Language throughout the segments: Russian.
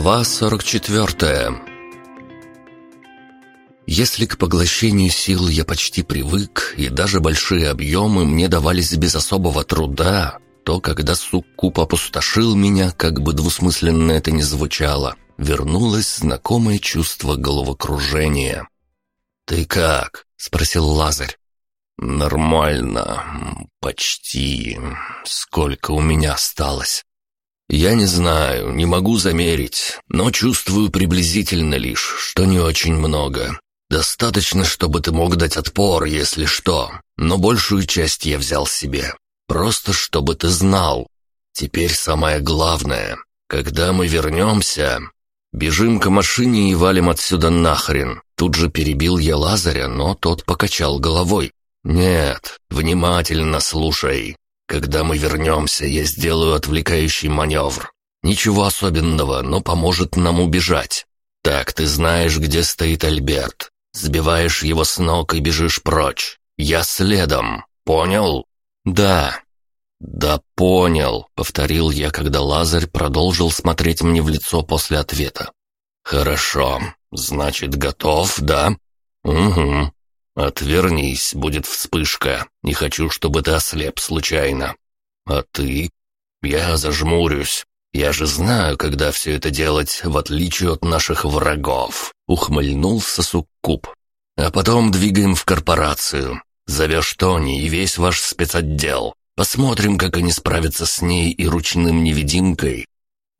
Глава 44 Если к поглощению сил я почти привык, и даже большие объемы мне давались без особого труда, то когда суккуб опустошил меня, как бы двусмысленно это ни звучало, вернулось знакомое чувство головокружения. «Ты как?» — спросил Лазарь. «Нормально. Почти. Сколько у меня осталось?» «Я не знаю, не могу замерить, но чувствую приблизительно лишь, что не очень много. Достаточно, чтобы ты мог дать отпор, если что, но большую часть я взял себе. Просто чтобы ты знал. Теперь самое главное. Когда мы вернемся, бежим к машине и валим отсюда нахрен». Тут же перебил я Лазаря, но тот покачал головой. «Нет, внимательно слушай. Когда мы вернемся, я сделаю отвлекающий маневр. Ничего особенного, но поможет нам убежать. Так, ты знаешь, где стоит Альберт. Сбиваешь его с ног и бежишь прочь. Я следом. Понял? Да. Да понял, повторил я, когда Лазарь продолжил смотреть мне в лицо после ответа. Хорошо. Значит, готов, да? Угу. «Отвернись, будет вспышка. Не хочу, чтобы ты ослеп случайно». «А ты?» «Я зажмурюсь. Я же знаю, когда все это делать, в отличие от наших врагов», — ухмыльнулся Суккуб. «А потом двигаем в корпорацию. Зовешь Тони и весь ваш спецотдел. Посмотрим, как они справятся с ней и ручным невидимкой.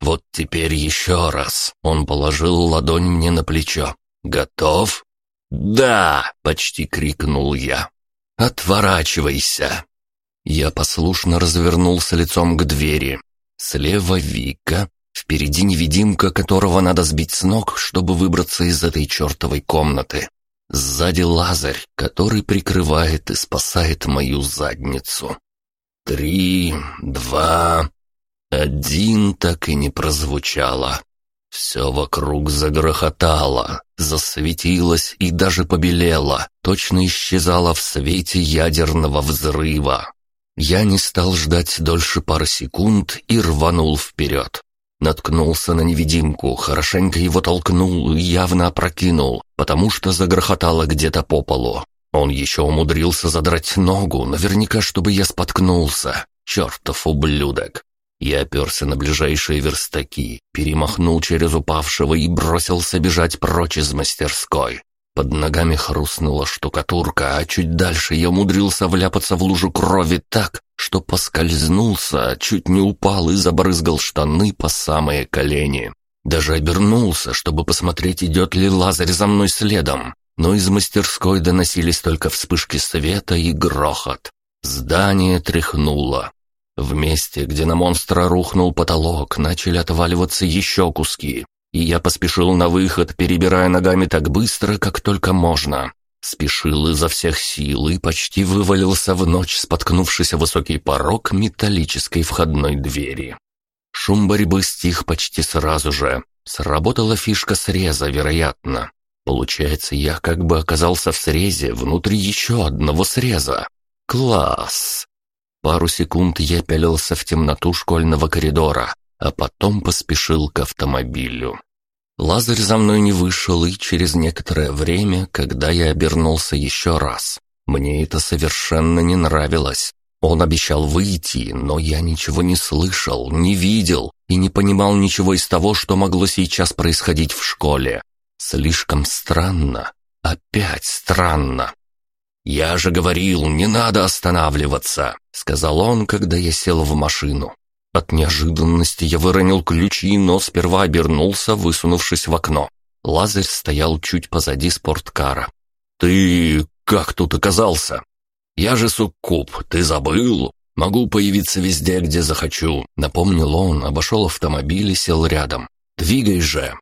Вот теперь еще раз». Он положил ладонь мне на плечо. «Готов?» «Да!» — почти крикнул я. «Отворачивайся!» Я послушно развернулся лицом к двери. Слева Вика, впереди невидимка, которого надо сбить с ног, чтобы выбраться из этой чертовой комнаты. Сзади Лазарь, который прикрывает и спасает мою задницу. Три, два, один так и не прозвучало. Все вокруг загрохотало, засветилось и даже побелело, точно исчезало в свете ядерного взрыва. Я не стал ждать дольше пары секунд и рванул вперед. Наткнулся на невидимку, хорошенько его толкнул и явно опрокинул, потому что загрохотало где-то по полу. Он еще умудрился задрать ногу, наверняка, чтобы я споткнулся. Чертов ублюдок. Я оперся на ближайшие верстаки, перемахнул через упавшего и бросился бежать прочь из мастерской. Под ногами хрустнула штукатурка, а чуть дальше я умудрился вляпаться в лужу крови так, что поскользнулся, чуть не упал и забрызгал штаны по самые колени. Даже обернулся, чтобы посмотреть, идет ли Лазарь за мной следом. Но из мастерской доносились только вспышки света и грохот. Здание тряхнуло. В месте, где на монстра рухнул потолок, начали отваливаться еще куски, и я поспешил на выход, перебирая ногами так быстро, как только можно. Спешил изо всех сил и почти вывалился в ночь, споткнувшись о высокий порог металлической входной двери. Шум борьбы стих почти сразу же. Сработала фишка среза, вероятно. Получается, я как бы оказался в срезе внутри еще одного среза. Класс! Пару секунд я пялился в темноту школьного коридора, а потом поспешил к автомобилю. Лазарь за мной не вышел, и через некоторое время, когда я обернулся еще раз, мне это совершенно не нравилось. Он обещал выйти, но я ничего не слышал, не видел и не понимал ничего из того, что могло сейчас происходить в школе. Слишком странно. Опять странно. «Я же говорил, не надо останавливаться», — сказал он, когда я сел в машину. От неожиданности я выронил ключи, но сперва обернулся, высунувшись в окно. Лазарь стоял чуть позади спорткара. «Ты как тут оказался?» «Я же суккуб, ты забыл? Могу появиться везде, где захочу», — напомнил он, обошел автомобиль и сел рядом. «Двигай же!»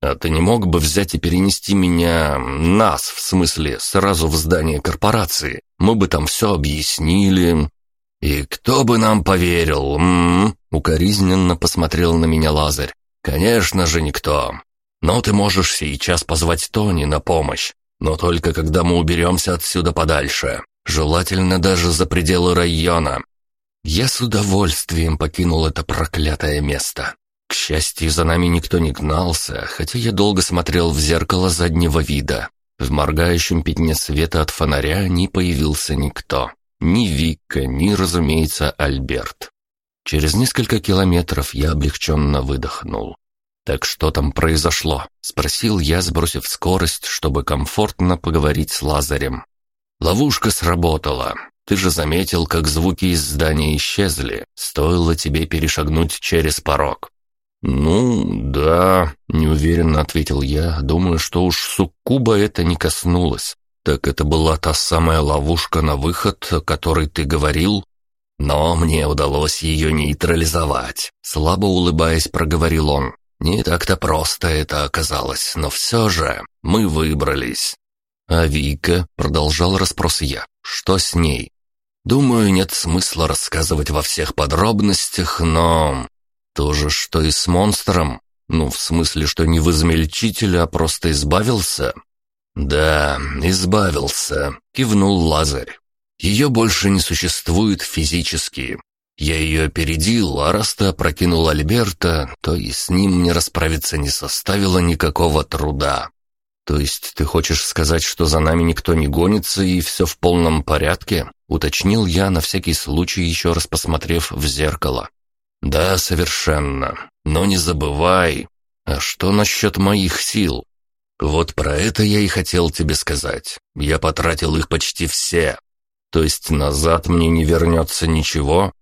«А ты не мог бы взять и перенести меня... нас, в смысле, сразу в здание корпорации? Мы бы там все объяснили». «И кто бы нам поверил, м, -м, Укоризненно посмотрел на меня Лазарь. «Конечно же никто. Но ты можешь сейчас позвать Тони на помощь. Но только когда мы уберемся отсюда подальше. Желательно даже за пределы района. Я с удовольствием покинул это проклятое место. Счастью, за нами никто не гнался, хотя я долго смотрел в зеркало заднего вида. В моргающем пятне света от фонаря не появился никто. Ни Вика, ни, разумеется, Альберт. Через несколько километров я облегченно выдохнул. «Так что там произошло?» — спросил я, сбросив скорость, чтобы комфортно поговорить с Лазарем. «Ловушка сработала. Ты же заметил, как звуки из здания исчезли. Стоило тебе перешагнуть через порог». «Ну, да», — неуверенно ответил я, думаю, что уж суккуба это не коснулось. «Так это была та самая ловушка на выход, о которой ты говорил?» «Но мне удалось ее нейтрализовать», — слабо улыбаясь, проговорил он. «Не так-то просто это оказалось, но все же мы выбрались». «А Вика?» — продолжал расспрос я. «Что с ней?» «Думаю, нет смысла рассказывать во всех подробностях, но...» «То же, что и с монстром? Ну, в смысле, что не в измельчителе, а просто избавился?» «Да, избавился», — кивнул Лазарь. «Ее больше не существует физически. Я ее опередил, а раз ты опрокинул Альберта, то и с ним мне расправиться не составило никакого труда. То есть ты хочешь сказать, что за нами никто не гонится и все в полном порядке?» — уточнил я на всякий случай, еще раз посмотрев в зеркало. «Да, совершенно. Но не забывай. А что насчет моих сил? «Вот про это я и хотел тебе сказать. Я потратил их почти все. То есть назад мне не вернется ничего?»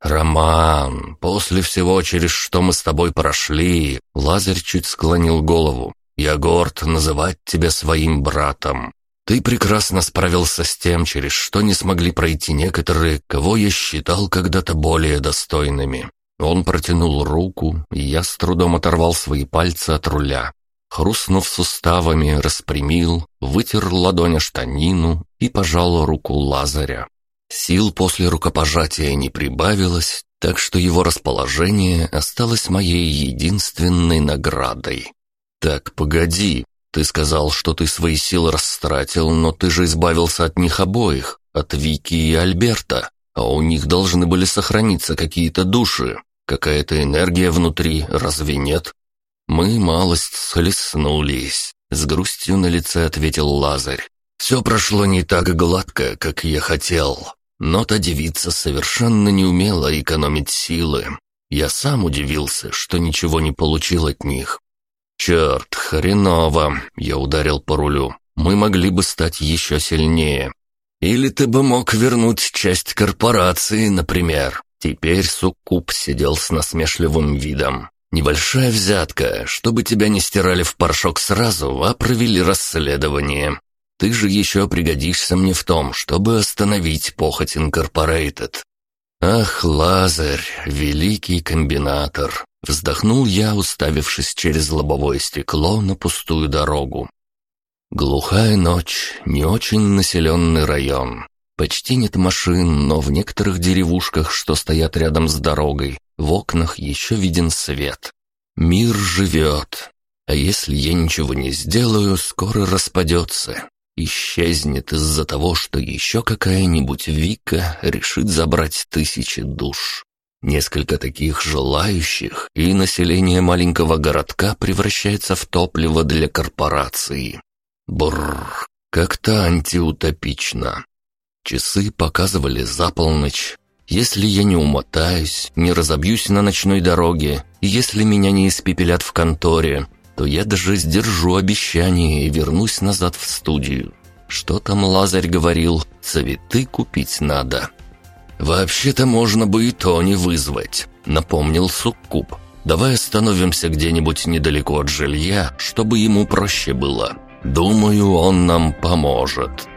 «Роман, после всего, через что мы с тобой прошли...» Лазарь чуть склонил голову. «Я горд называть тебя своим братом. Ты прекрасно справился с тем, через что не смогли пройти некоторые, кого я считал когда-то более достойными». Он протянул руку, и я с трудом оторвал свои пальцы от руля. Хрустнув суставами, распрямил, вытер ладонь о штанину и пожал руку Лазаря. Сил после рукопожатия не прибавилось, так что его расположение осталось моей единственной наградой. «Так, погоди, ты сказал, что ты свои силы растратил, но ты же избавился от них обоих, от Вики и Альберта, а у них должны были сохраниться какие-то души, какая-то энергия внутри, разве нет?» «Мы малость схлестнулись», — с грустью на лице ответил Лазарь. «Все прошло не так гладко, как я хотел, но та девица совершенно не умела экономить силы. Я сам удивился, что ничего не получил от них. «Черт, хреново!» — я ударил по рулю. «Мы могли бы стать еще сильнее. Или ты бы мог вернуть часть корпорации, например». Теперь Суккуб сидел с насмешливым видом. Небольшая взятка, чтобы тебя не стирали в порошок сразу, а провели расследование. Ты же еще пригодишься мне в том, чтобы остановить похоть Инкорпорейтед. Ах, Лазарь, великий комбинатор. Вздохнул я, уставившись через лобовое стекло на пустую дорогу. Глухая ночь, не очень населенный район. Почти нет машин, но в некоторых деревушках, что стоят рядом с дорогой, в окнах еще виден свет. Мир живет. А если я ничего не сделаю, скоро распадется. Исчезнет из-за того, что еще какая-нибудь Вика решит забрать тысячи душ. Несколько таких желающих, и население маленького городка превращается в топливо для корпорации. Бррр, как-то антиутопично. Часы показывали за полночь, если я не умотаюсь, не разобьюсь на ночной дороге, если меня не испепелят в конторе, то я даже сдержу обещание и вернусь назад в студию. Что там Лазарь говорил? Цветы купить надо. «Вообще-то можно бы и то не вызвать», — напомнил Суккуб. «Давай остановимся где-нибудь недалеко от жилья, чтобы ему проще было. Думаю, он нам поможет».